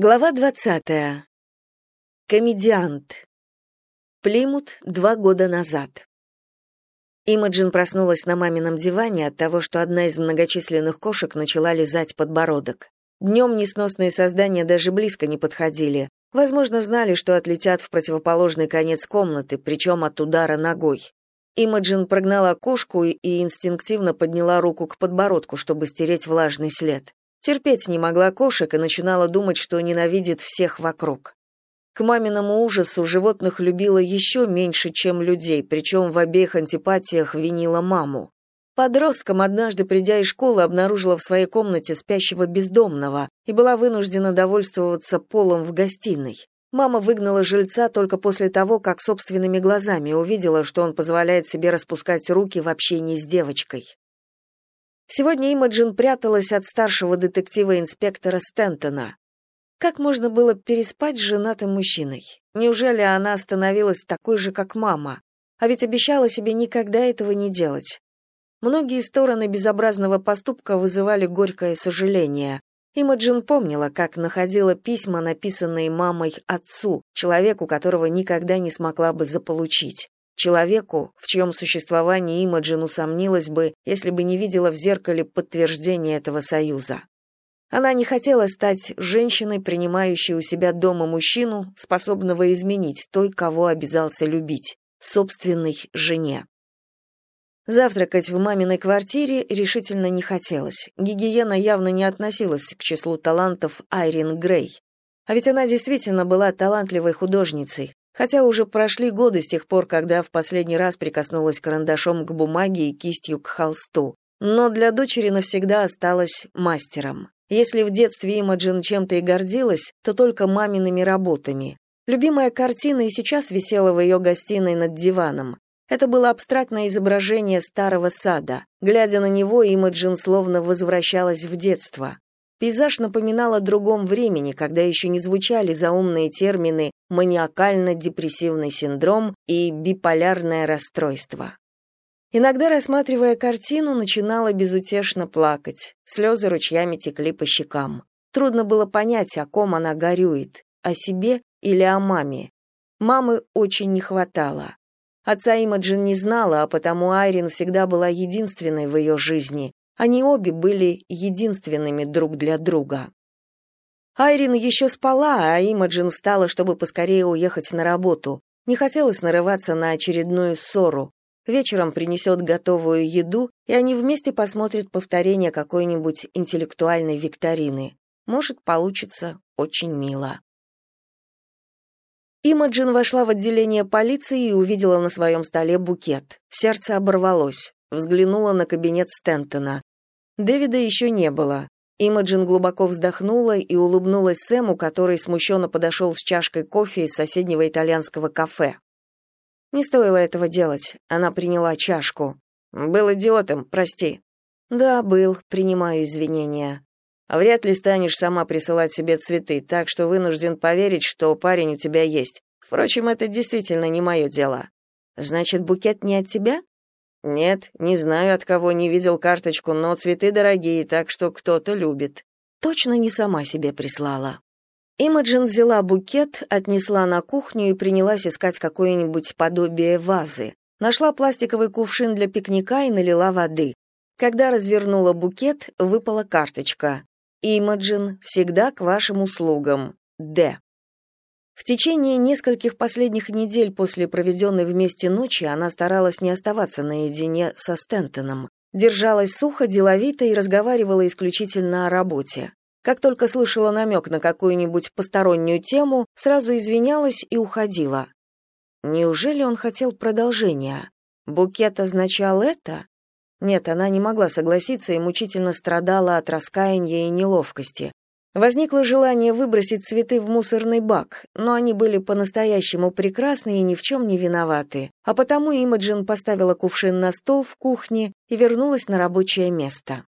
Глава 20. Комедиант. Плимут два года назад. Имаджин проснулась на мамином диване от того, что одна из многочисленных кошек начала лизать подбородок. Днем несносные создания даже близко не подходили. Возможно, знали, что отлетят в противоположный конец комнаты, причем от удара ногой. Имаджин прогнала кошку и инстинктивно подняла руку к подбородку, чтобы стереть влажный след. Терпеть не могла кошек и начинала думать, что ненавидит всех вокруг. К маминому ужасу животных любила еще меньше, чем людей, причем в обеих антипатиях винила маму. Подростком, однажды придя из школы, обнаружила в своей комнате спящего бездомного и была вынуждена довольствоваться полом в гостиной. Мама выгнала жильца только после того, как собственными глазами увидела, что он позволяет себе распускать руки в общении с девочкой. Сегодня Имаджин пряталась от старшего детектива-инспектора Стентона. Как можно было переспать с женатым мужчиной? Неужели она становилась такой же, как мама? А ведь обещала себе никогда этого не делать. Многие стороны безобразного поступка вызывали горькое сожаление. Имаджин помнила, как находила письма, написанные мамой отцу, человеку, которого никогда не смогла бы заполучить человеку, в чьем существовании Имаджин усомнилась бы, если бы не видела в зеркале подтверждения этого союза. Она не хотела стать женщиной, принимающей у себя дома мужчину, способного изменить той, кого обязался любить, собственной жене. Завтракать в маминой квартире решительно не хотелось. Гигиена явно не относилась к числу талантов Айрин Грей. А ведь она действительно была талантливой художницей, хотя уже прошли годы с тех пор, когда в последний раз прикоснулась карандашом к бумаге и кистью к холсту. Но для дочери навсегда осталась мастером. Если в детстве Имаджин чем-то и гордилась, то только мамиными работами. Любимая картина и сейчас висела в ее гостиной над диваном. Это было абстрактное изображение старого сада. Глядя на него, Имаджин словно возвращалась в детство. Пейзаж напоминал о другом времени, когда еще не звучали заумные термины маниакально-депрессивный синдром и биполярное расстройство. Иногда, рассматривая картину, начинала безутешно плакать. Слезы ручьями текли по щекам. Трудно было понять, о ком она горюет, о себе или о маме. Мамы очень не хватало. Отца Имаджин не знала, а потому Айрин всегда была единственной в ее жизни, они обе были единственными друг для друга. Айрин еще спала, а Имаджин встала, чтобы поскорее уехать на работу. Не хотелось нарываться на очередную ссору. Вечером принесет готовую еду, и они вместе посмотрят повторение какой-нибудь интеллектуальной викторины. Может, получится очень мило. Имаджин вошла в отделение полиции и увидела на своем столе букет. Сердце оборвалось. Взглянула на кабинет Стентона. Дэвида еще не было. Имаджин глубоко вздохнула и улыбнулась Сэму, который смущенно подошел с чашкой кофе из соседнего итальянского кафе. Не стоило этого делать. Она приняла чашку. Был идиотом, прости. Да, был, принимаю извинения. Вряд ли станешь сама присылать себе цветы, так что вынужден поверить, что парень у тебя есть. Впрочем, это действительно не мое дело. Значит, букет не от тебя? Нет, не знаю, от кого не видел карточку, но цветы дорогие, так что кто-то любит. Точно не сама себе прислала. Имаджин взяла букет, отнесла на кухню и принялась искать какое-нибудь подобие вазы. Нашла пластиковый кувшин для пикника и налила воды. Когда развернула букет, выпала карточка. Имаджин всегда к вашим услугам. Д. В течение нескольких последних недель после проведенной вместе ночи она старалась не оставаться наедине со Стентоном. Держалась сухо, деловито и разговаривала исключительно о работе. Как только слышала намек на какую-нибудь постороннюю тему, сразу извинялась и уходила. Неужели он хотел продолжения? Букет означал это? Нет, она не могла согласиться и мучительно страдала от раскаяния и неловкости. Возникло желание выбросить цветы в мусорный бак, но они были по-настоящему прекрасны и ни в чем не виноваты, а потому Имаджин поставила кувшин на стол в кухне и вернулась на рабочее место.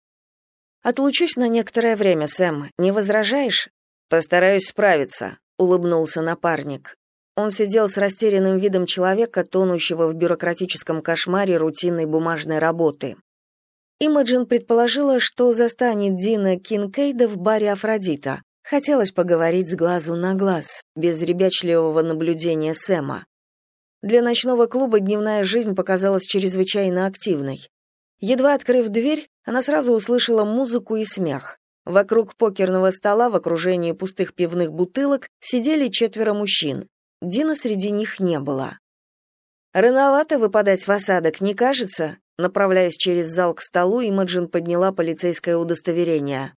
«Отлучусь на некоторое время, Сэм, не возражаешь?» «Постараюсь справиться», — улыбнулся напарник. Он сидел с растерянным видом человека, тонущего в бюрократическом кошмаре рутинной бумажной работы. Имаджин предположила, что застанет Дина Кинкейда в баре Афродита. Хотелось поговорить с глазу на глаз, без ребячливого наблюдения Сэма. Для ночного клуба дневная жизнь показалась чрезвычайно активной. Едва открыв дверь, она сразу услышала музыку и смех. Вокруг покерного стола в окружении пустых пивных бутылок сидели четверо мужчин. Дина среди них не было. «Рановато выпадать в осадок, не кажется?» Направляясь через зал к столу, Имаджин подняла полицейское удостоверение.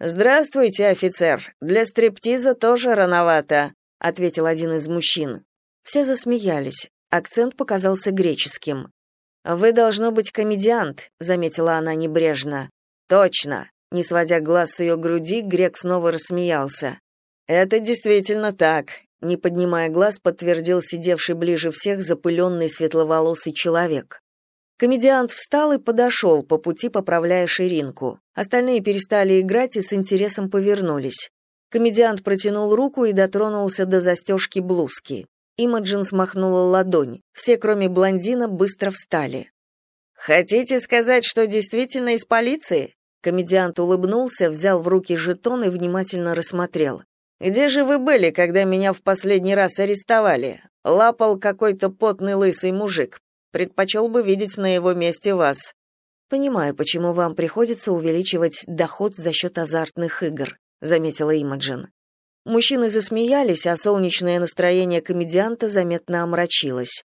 «Здравствуйте, офицер. Для стриптиза тоже рановато», — ответил один из мужчин. Все засмеялись. Акцент показался греческим. «Вы, должно быть, комедиант», — заметила она небрежно. «Точно». Не сводя глаз с ее груди, грек снова рассмеялся. «Это действительно так», — не поднимая глаз, подтвердил сидевший ближе всех запыленный светловолосый человек. Комедиант встал и подошел, по пути поправляя ширинку. Остальные перестали играть и с интересом повернулись. Комедиант протянул руку и дотронулся до застежки блузки. Имаджин смахнула ладонь. Все, кроме блондина, быстро встали. «Хотите сказать, что действительно из полиции?» Комедиант улыбнулся, взял в руки жетон и внимательно рассмотрел. «Где же вы были, когда меня в последний раз арестовали? Лапал какой-то потный лысый мужик. Предпочел бы видеть на его месте вас. Понимаю, почему вам приходится увеличивать доход за счет азартных игр, заметила Имаджин. Мужчины засмеялись, а солнечное настроение комедианта заметно омрачилось.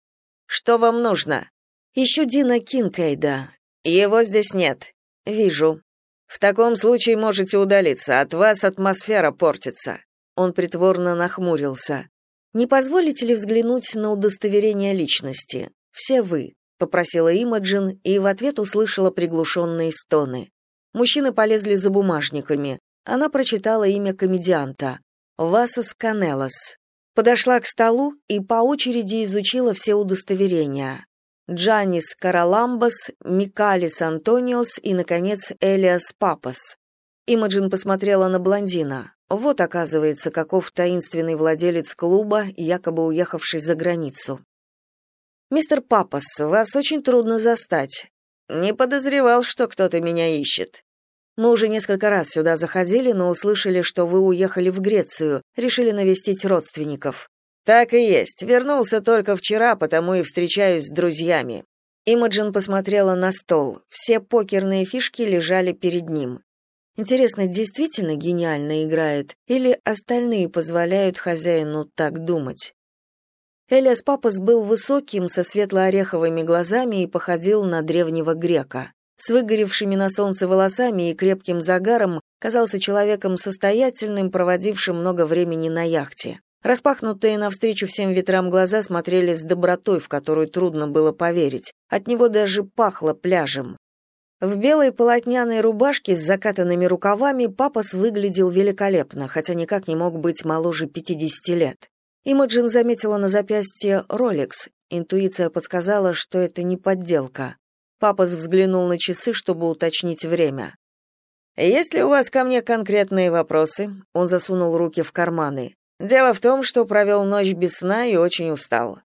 Что вам нужно? Ищу Дина Кинкейда. Его здесь нет. Вижу. В таком случае можете удалиться, от вас атмосфера портится. Он притворно нахмурился. Не позволите ли взглянуть на удостоверение личности? Все вы, попросила Имаджин и в ответ услышала приглушенные стоны. Мужчины полезли за бумажниками. Она прочитала имя комедианта Васас Канелос. Подошла к столу и по очереди изучила все удостоверения. Джанис Караламбас, Микалис Антониос и, наконец, Элиас Папас. Имаджин посмотрела на блондина. Вот, оказывается, каков таинственный владелец клуба, якобы уехавший за границу. Мистер Папас, вас очень трудно застать. Не подозревал, что кто-то меня ищет. Мы уже несколько раз сюда заходили, но услышали, что вы уехали в Грецию, решили навестить родственников. Так и есть. Вернулся только вчера, потому и встречаюсь с друзьями. Имаджин посмотрела на стол. Все покерные фишки лежали перед ним. Интересно, действительно гениально играет или остальные позволяют хозяину так думать? Элиас Папас был высоким, со светло-ореховыми глазами и походил на древнего грека. С выгоревшими на солнце волосами и крепким загаром казался человеком состоятельным, проводившим много времени на яхте. Распахнутые навстречу всем ветрам глаза смотрели с добротой, в которую трудно было поверить. От него даже пахло пляжем. В белой полотняной рубашке с закатанными рукавами Папас выглядел великолепно, хотя никак не мог быть моложе 50 лет. Имаджин заметила на запястье Rolex. Интуиция подсказала, что это не подделка. Папа взглянул на часы, чтобы уточнить время. «Есть ли у вас ко мне конкретные вопросы?» Он засунул руки в карманы. «Дело в том, что провел ночь без сна и очень устал».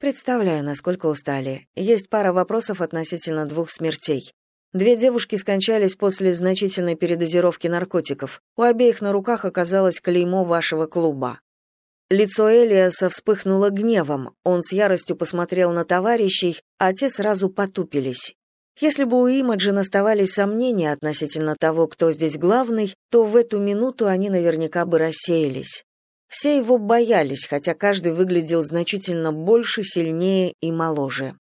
«Представляю, насколько устали. Есть пара вопросов относительно двух смертей. Две девушки скончались после значительной передозировки наркотиков. У обеих на руках оказалось клеймо вашего клуба. Лицо Элиаса вспыхнуло гневом. Он с яростью посмотрел на товарищей, а те сразу потупились. Если бы у Имаджин оставались сомнения относительно того, кто здесь главный, то в эту минуту они наверняка бы рассеялись. Все его боялись, хотя каждый выглядел значительно больше, сильнее и моложе.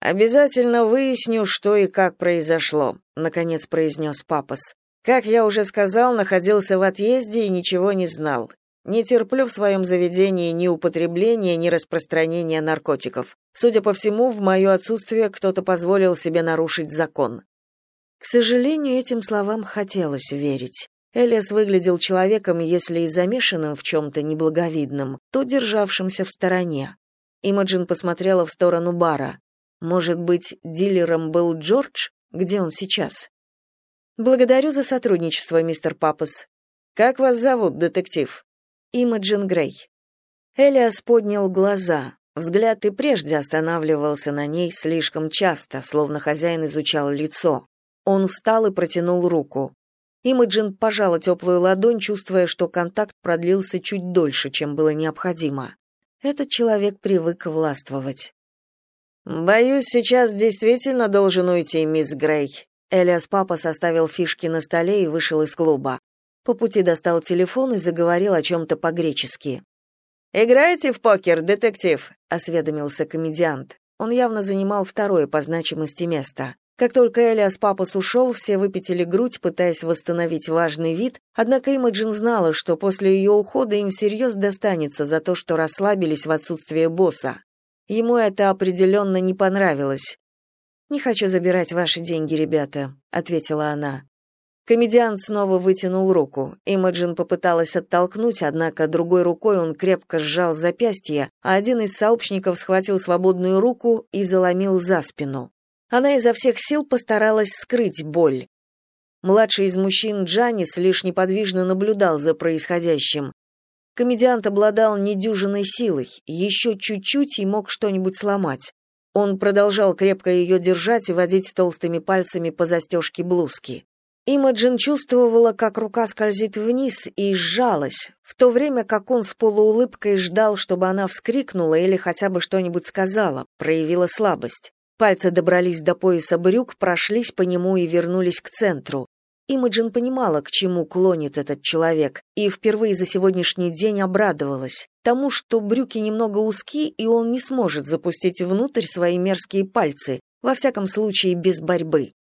«Обязательно выясню, что и как произошло», — наконец произнес Папас. «Как я уже сказал, находился в отъезде и ничего не знал. Не терплю в своем заведении ни употребления, ни распространения наркотиков. Судя по всему, в мое отсутствие кто-то позволил себе нарушить закон. К сожалению, этим словам хотелось верить. Элиас выглядел человеком, если и замешанным в чем-то неблаговидном, то державшимся в стороне. Имаджин посмотрела в сторону бара. Может быть, дилером был Джордж? Где он сейчас? Благодарю за сотрудничество, мистер Папас. Как вас зовут, детектив? Имаджин Грей. Элиас поднял глаза. Взгляд и прежде останавливался на ней слишком часто, словно хозяин изучал лицо. Он встал и протянул руку. Имаджин пожала теплую ладонь, чувствуя, что контакт продлился чуть дольше, чем было необходимо. Этот человек привык властвовать. «Боюсь, сейчас действительно должен уйти, мисс Грей». Элиас папа составил фишки на столе и вышел из клуба. По пути достал телефон и заговорил о чем-то по-гречески. «Играете в покер, детектив?» — осведомился комедиант. Он явно занимал второе по значимости место. Как только Элиас Папас ушел, все выпятили грудь, пытаясь восстановить важный вид, однако Имаджин знала, что после ее ухода им всерьез достанется за то, что расслабились в отсутствие босса. Ему это определенно не понравилось. «Не хочу забирать ваши деньги, ребята», — ответила она. Комедиант снова вытянул руку. Имаджин попыталась оттолкнуть, однако другой рукой он крепко сжал запястье, а один из сообщников схватил свободную руку и заломил за спину. Она изо всех сил постаралась скрыть боль. Младший из мужчин Джанис лишь неподвижно наблюдал за происходящим. Комедиант обладал недюжиной силой, еще чуть-чуть и мог что-нибудь сломать. Он продолжал крепко ее держать и водить толстыми пальцами по застежке блузки. Имаджин чувствовала, как рука скользит вниз и сжалась, в то время как он с полуулыбкой ждал, чтобы она вскрикнула или хотя бы что-нибудь сказала, проявила слабость. Пальцы добрались до пояса брюк, прошлись по нему и вернулись к центру. Имаджин понимала, к чему клонит этот человек, и впервые за сегодняшний день обрадовалась тому, что брюки немного узки, и он не сможет запустить внутрь свои мерзкие пальцы, во всяком случае без борьбы.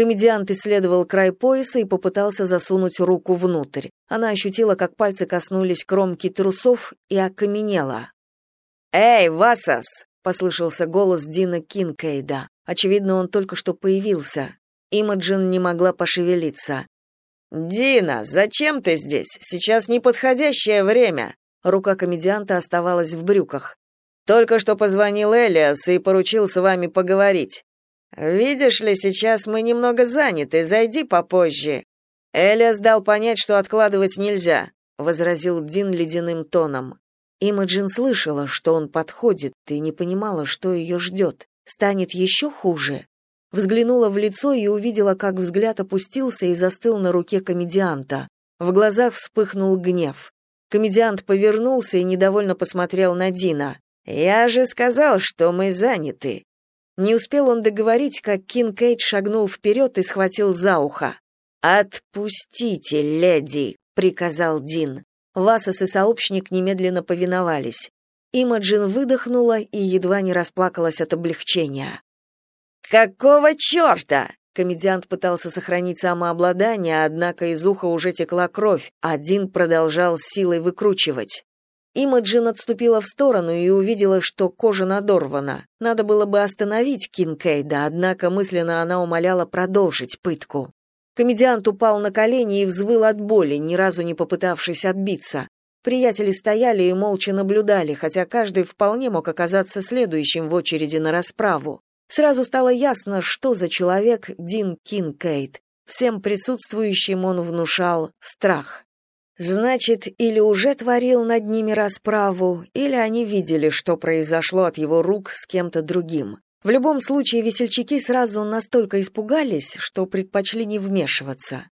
Комедиант исследовал край пояса и попытался засунуть руку внутрь. Она ощутила, как пальцы коснулись кромки трусов и окаменела. «Эй, Васас!» послышался голос Дина Кинкейда. Очевидно, он только что появился. Имаджин не могла пошевелиться. «Дина, зачем ты здесь? Сейчас неподходящее время!» Рука комедианта оставалась в брюках. «Только что позвонил Элиас и поручил с вами поговорить. Видишь ли, сейчас мы немного заняты, зайди попозже». Элиас дал понять, что откладывать нельзя, возразил Дин ледяным тоном. Имаджин слышала, что он подходит, и не понимала, что ее ждет. Станет еще хуже? Взглянула в лицо и увидела, как взгляд опустился и застыл на руке комедианта. В глазах вспыхнул гнев. Комедиант повернулся и недовольно посмотрел на Дина. «Я же сказал, что мы заняты». Не успел он договорить, как Кин Кейт шагнул вперед и схватил за ухо. «Отпустите, леди», — приказал Дин. Васос и сообщник немедленно повиновались. Имаджин выдохнула и едва не расплакалась от облегчения. «Какого черта?» Комедиант пытался сохранить самообладание, однако из уха уже текла кровь, а Дин продолжал силой выкручивать. Имаджин отступила в сторону и увидела, что кожа надорвана. Надо было бы остановить Кинкейда, однако мысленно она умоляла продолжить пытку. Комедиант упал на колени и взвыл от боли, ни разу не попытавшись отбиться. Приятели стояли и молча наблюдали, хотя каждый вполне мог оказаться следующим в очереди на расправу. Сразу стало ясно, что за человек Дин Кинкейт. Всем присутствующим он внушал страх. Значит, или уже творил над ними расправу, или они видели, что произошло от его рук с кем-то другим. В любом случае, весельчаки сразу настолько испугались, что предпочли не вмешиваться.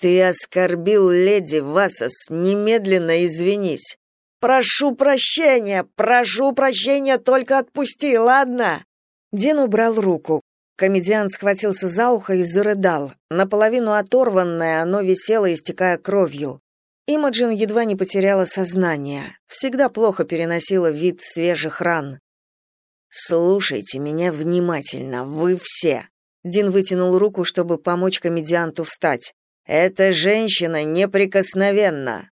«Ты оскорбил леди Васос, немедленно извинись!» «Прошу прощения, прошу прощения, только отпусти, ладно?» Дин убрал руку. Комедиан схватился за ухо и зарыдал. Наполовину оторванное, оно висело, истекая кровью. Имаджин едва не потеряла сознание. Всегда плохо переносила вид свежих ран. Слушайте меня внимательно, вы все. Дин вытянул руку, чтобы помочь комедианту встать. Эта женщина неприкосновенна.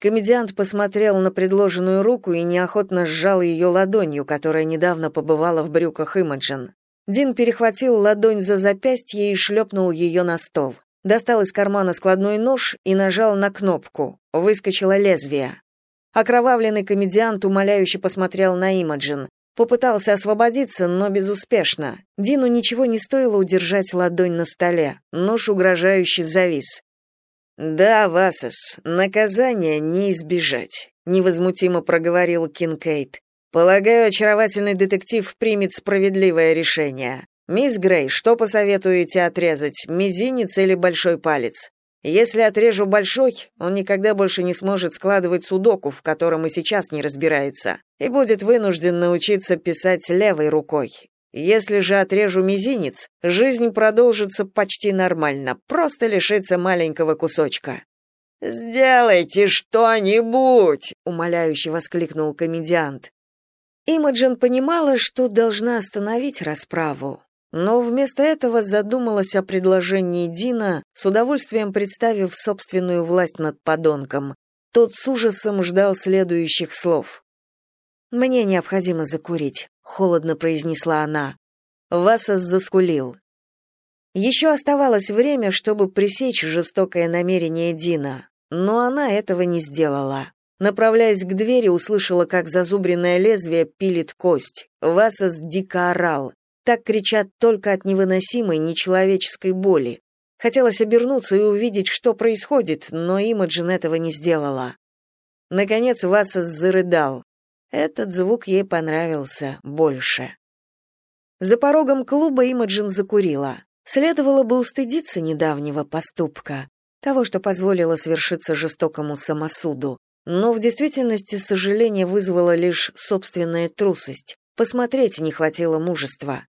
Комедиант посмотрел на предложенную руку и неохотно сжал ее ладонью, которая недавно побывала в брюках Имаджин. Дин перехватил ладонь за запястье и шлепнул ее на стол. Достал из кармана складной нож и нажал на кнопку. Выскочило лезвие. Окровавленный комедиант умоляюще посмотрел на Имаджин. Попытался освободиться, но безуспешно. Дину ничего не стоило удержать ладонь на столе. Нож угрожающе завис. «Да, Васос, наказание не избежать», — невозмутимо проговорил Кинкейт. «Полагаю, очаровательный детектив примет справедливое решение. «Мисс Грей, что посоветуете отрезать, мизинец или большой палец? Если отрежу большой, он никогда больше не сможет складывать судоку, в котором и сейчас не разбирается, и будет вынужден научиться писать левой рукой. Если же отрежу мизинец, жизнь продолжится почти нормально, просто лишится маленького кусочка. «Сделайте что-нибудь!» — умоляюще воскликнул комедиант. Имаджин понимала, что должна остановить расправу, но вместо этого задумалась о предложении Дина, с удовольствием представив собственную власть над подонком. Тот с ужасом ждал следующих слов. «Мне необходимо закурить», — холодно произнесла она. Васас заскулил. Еще оставалось время, чтобы пресечь жестокое намерение Дина, но она этого не сделала. Направляясь к двери, услышала, как зазубренное лезвие пилит кость. Васас дико орал. Так кричат только от невыносимой нечеловеческой боли. Хотелось обернуться и увидеть, что происходит, но Имаджин этого не сделала. Наконец Васас зарыдал. Этот звук ей понравился больше. За порогом клуба Имаджин закурила. Следовало бы устыдиться недавнего поступка, того, что позволило свершиться жестокому самосуду. Но в действительности сожаление вызвало лишь собственная трусость. Посмотреть не хватило мужества.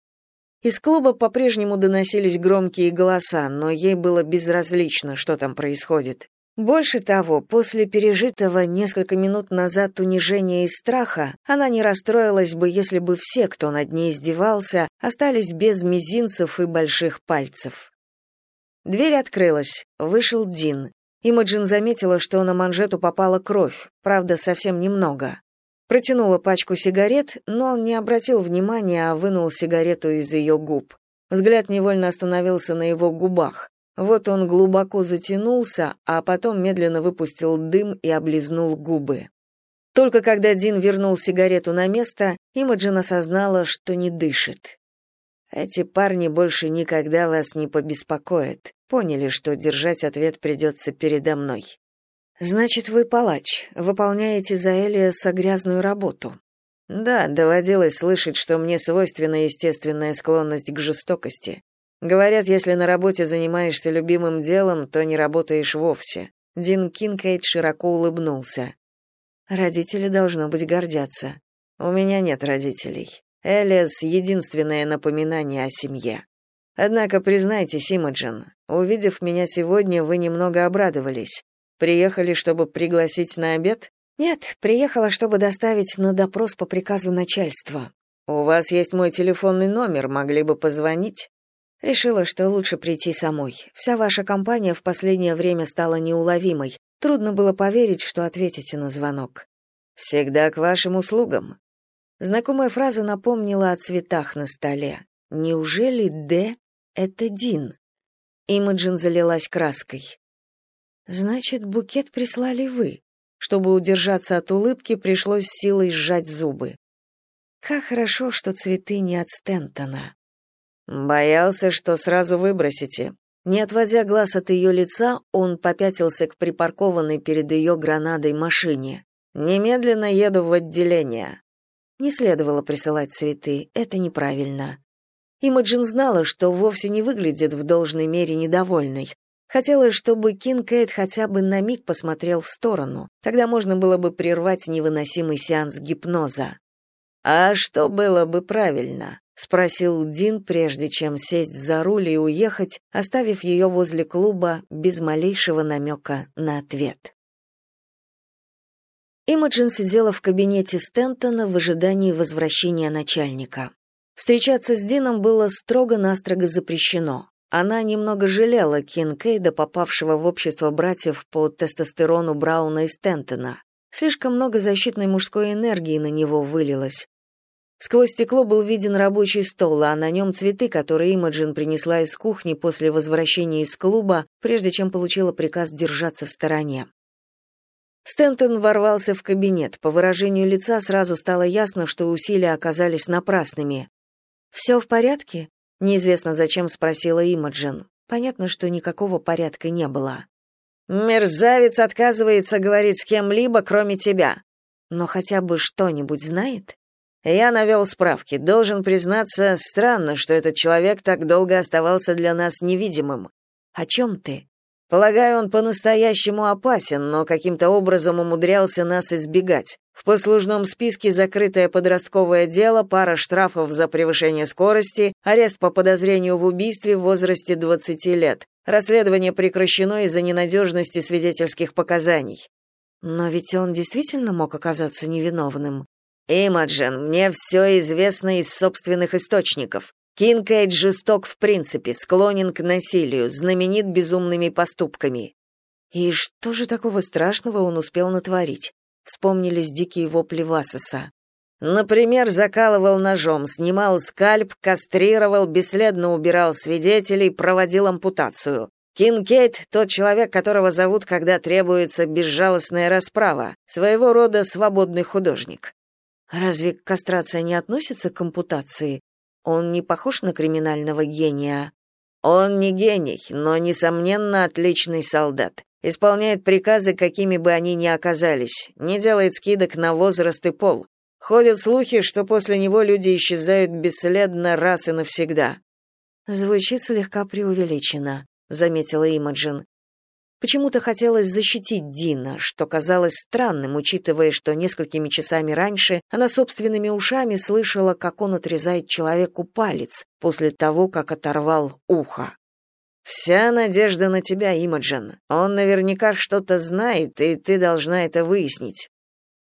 Из клуба по-прежнему доносились громкие голоса, но ей было безразлично, что там происходит. Больше того, после пережитого несколько минут назад унижения и страха, она не расстроилась бы, если бы все, кто над ней издевался, остались без мизинцев и больших пальцев. Дверь открылась. Вышел Дин. Имаджин заметила, что на манжету попала кровь, правда, совсем немного. Протянула пачку сигарет, но он не обратил внимания, а вынул сигарету из ее губ. Взгляд невольно остановился на его губах. Вот он глубоко затянулся, а потом медленно выпустил дым и облизнул губы. Только когда Дин вернул сигарету на место, Имаджин осознала, что не дышит. Эти парни больше никогда вас не побеспокоят. Поняли, что держать ответ придется передо мной. Значит, вы палач, выполняете за Элиаса грязную работу. Да, доводилось слышать, что мне свойственна естественная склонность к жестокости. Говорят, если на работе занимаешься любимым делом, то не работаешь вовсе. Дин Кинкейт широко улыбнулся. Родители должно быть гордятся. У меня нет родителей. Элиас — единственное напоминание о семье. Однако признайте, Симаджин, увидев меня сегодня, вы немного обрадовались. Приехали, чтобы пригласить на обед? Нет, приехала, чтобы доставить на допрос по приказу начальства. У вас есть мой телефонный номер, могли бы позвонить. Решила, что лучше прийти самой. Вся ваша компания в последнее время стала неуловимой. Трудно было поверить, что ответите на звонок. Всегда к вашим услугам. Знакомая фраза напомнила о цветах на столе. Неужели Д это Дин? Имаджин залилась краской. Значит, букет прислали вы. Чтобы удержаться от улыбки, пришлось силой сжать зубы. Как хорошо, что цветы не от Стентона. Боялся, что сразу выбросите. Не отводя глаз от ее лица, он попятился к припаркованной перед ее гранадой машине. Немедленно еду в отделение. Не следовало присылать цветы, это неправильно. Имаджин знала, что вовсе не выглядит в должной мере недовольной, Хотелось, чтобы Кинкейд хотя бы на миг посмотрел в сторону. Тогда можно было бы прервать невыносимый сеанс гипноза. «А что было бы правильно?» — спросил Дин, прежде чем сесть за руль и уехать, оставив ее возле клуба без малейшего намека на ответ. Имаджин сидела в кабинете Стентона в ожидании возвращения начальника. Встречаться с Дином было строго-настрого запрещено. Она немного жалела Кинкейда, попавшего в общество братьев по тестостерону Брауна и Стентона. Слишком много защитной мужской энергии на него вылилось. Сквозь стекло был виден рабочий стол, а на нем цветы, которые Имаджин принесла из кухни после возвращения из клуба, прежде чем получила приказ держаться в стороне. Стентон ворвался в кабинет. По выражению лица сразу стало ясно, что усилия оказались напрасными. «Все в порядке?» Неизвестно зачем спросила Имаджин. Понятно, что никакого порядка не было. Мерзавец отказывается говорить с кем-либо, кроме тебя. Но хотя бы что-нибудь знает? Я навел справки. Должен признаться, странно, что этот человек так долго оставался для нас невидимым. О чем ты? Полагаю, он по-настоящему опасен, но каким-то образом умудрялся нас избегать. В послужном списке закрытое подростковое дело, пара штрафов за превышение скорости, арест по подозрению в убийстве в возрасте 20 лет. Расследование прекращено из-за ненадежности свидетельских показаний. Но ведь он действительно мог оказаться невиновным. Имаджин, мне все известно из собственных источников. Кинкейд жесток в принципе, склонен к насилию, знаменит безумными поступками. И что же такого страшного он успел натворить? Вспомнились дикие вопли Васоса. Например, закалывал ножом, снимал скальп, кастрировал, бесследно убирал свидетелей, проводил ампутацию. Кинкейд — тот человек, которого зовут, когда требуется безжалостная расправа, своего рода свободный художник. Разве кастрация не относится к ампутации? Он не похож на криминального гения. Он не гений, но несомненно отличный солдат. Исполняет приказы, какими бы они ни оказались, не делает скидок на возраст и пол. Ходят слухи, что после него люди исчезают бесследно раз и навсегда. Звучит слегка преувеличенно, заметила Имаджин. Почему-то хотелось защитить Дина, что казалось странным, учитывая, что несколькими часами раньше она собственными ушами слышала, как он отрезает человеку палец после того, как оторвал ухо. «Вся надежда на тебя, Имаджин. Он наверняка что-то знает, и ты должна это выяснить».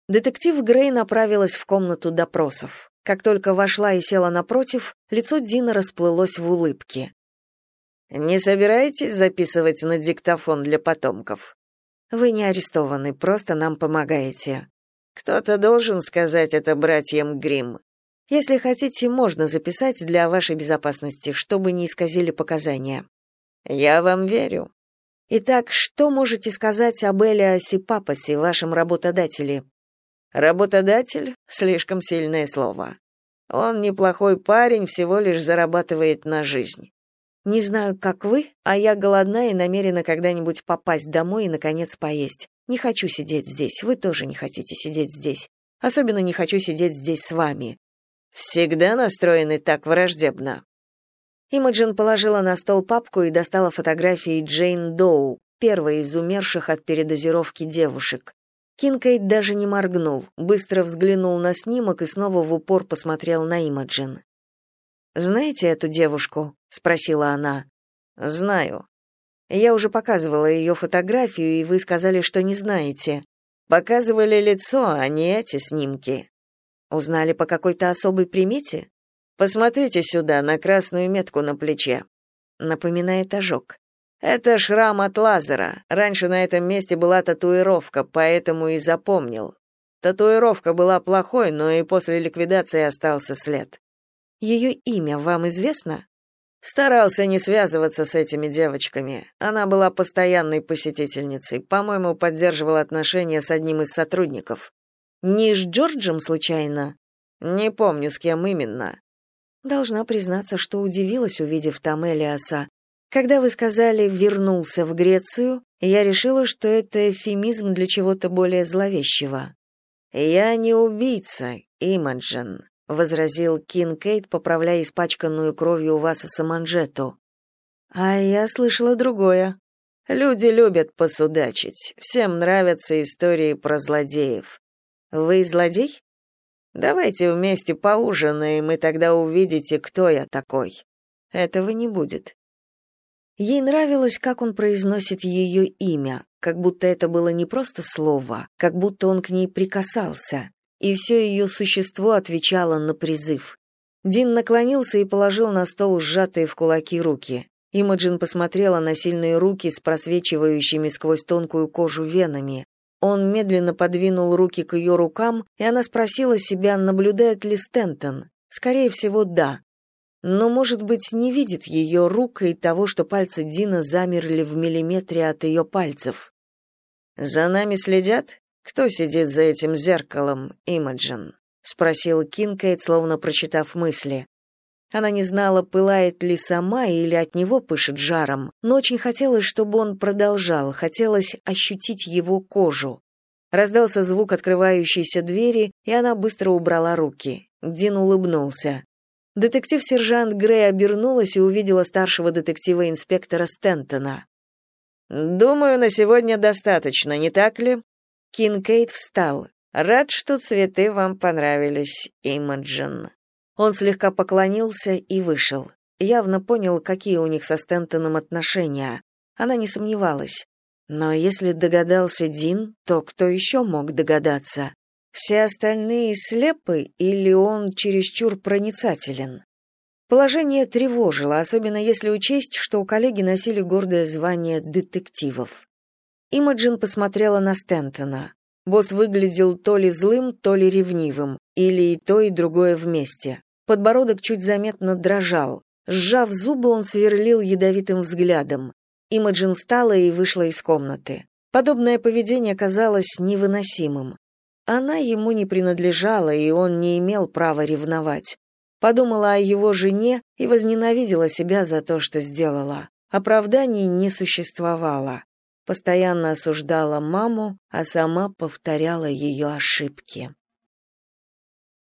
Детектив Грей направилась в комнату допросов. Как только вошла и села напротив, лицо Дина расплылось в улыбке. Не собираетесь записывать на диктофон для потомков? Вы не арестованы, просто нам помогаете. Кто-то должен сказать это братьям Грим. Если хотите, можно записать для вашей безопасности, чтобы не исказили показания. Я вам верю. Итак, что можете сказать об Элиасе Папасе, вашем работодателе? Работодатель слишком сильное слово. Он неплохой парень, всего лишь зарабатывает на жизнь. Не знаю, как вы, а я голодна и намерена когда-нибудь попасть домой и, наконец, поесть. Не хочу сидеть здесь, вы тоже не хотите сидеть здесь. Особенно не хочу сидеть здесь с вами. Всегда настроены так враждебно. Имаджин положила на стол папку и достала фотографии Джейн Доу, первой из умерших от передозировки девушек. Кинкейд даже не моргнул, быстро взглянул на снимок и снова в упор посмотрел на Имаджин. «Знаете эту девушку?» — спросила она. «Знаю. Я уже показывала ее фотографию, и вы сказали, что не знаете. Показывали лицо, а не эти снимки. Узнали по какой-то особой примете? Посмотрите сюда, на красную метку на плече. Напоминает ожог. Это шрам от лазера. Раньше на этом месте была татуировка, поэтому и запомнил. Татуировка была плохой, но и после ликвидации остался след. Ее имя вам известно? Старался не связываться с этими девочками. Она была постоянной посетительницей, по-моему, поддерживала отношения с одним из сотрудников. Не с Джорджем случайно? Не помню, с кем именно. Должна признаться, что удивилась, увидев там Элиаса. Когда вы сказали «вернулся в Грецию», я решила, что это эвфемизм для чего-то более зловещего. «Я не убийца, Имаджин возразил Кинкейд, поправляя испачканную кровью у вас саманжету. А я слышала другое. Люди любят посудачить. Всем нравятся истории про злодеев. Вы злодей? Давайте вместе поужинаем, и тогда увидите, кто я такой. Этого не будет. Ей нравилось, как он произносит ее имя, как будто это было не просто слово, как будто он к ней прикасался и все ее существо отвечало на призыв. Дин наклонился и положил на стол сжатые в кулаки руки. Имаджин посмотрела на сильные руки с просвечивающими сквозь тонкую кожу венами. Он медленно подвинул руки к ее рукам, и она спросила себя, наблюдает ли Стентон. Скорее всего, да. Но, может быть, не видит ее рук и того, что пальцы Дина замерли в миллиметре от ее пальцев. «За нами следят?» «Кто сидит за этим зеркалом, Имаджин?» — спросил Кинкейт, словно прочитав мысли. Она не знала, пылает ли сама или от него пышет жаром, но очень хотелось, чтобы он продолжал, хотелось ощутить его кожу. Раздался звук открывающейся двери, и она быстро убрала руки. Дин улыбнулся. Детектив-сержант Грей обернулась и увидела старшего детектива-инспектора Стентона. «Думаю, на сегодня достаточно, не так ли?» Кинкейд встал. «Рад, что цветы вам понравились, Имаджин». Он слегка поклонился и вышел. Явно понял, какие у них со Стентоном отношения. Она не сомневалась. Но если догадался Дин, то кто еще мог догадаться? Все остальные слепы или он чересчур проницателен? Положение тревожило, особенно если учесть, что у коллеги носили гордое звание детективов. Имаджин посмотрела на Стентона. Босс выглядел то ли злым, то ли ревнивым, или и то, и другое вместе. Подбородок чуть заметно дрожал. Сжав зубы, он сверлил ядовитым взглядом. Имаджин встала и вышла из комнаты. Подобное поведение казалось невыносимым. Она ему не принадлежала, и он не имел права ревновать. Подумала о его жене и возненавидела себя за то, что сделала. Оправданий не существовало. Постоянно осуждала маму, а сама повторяла ее ошибки.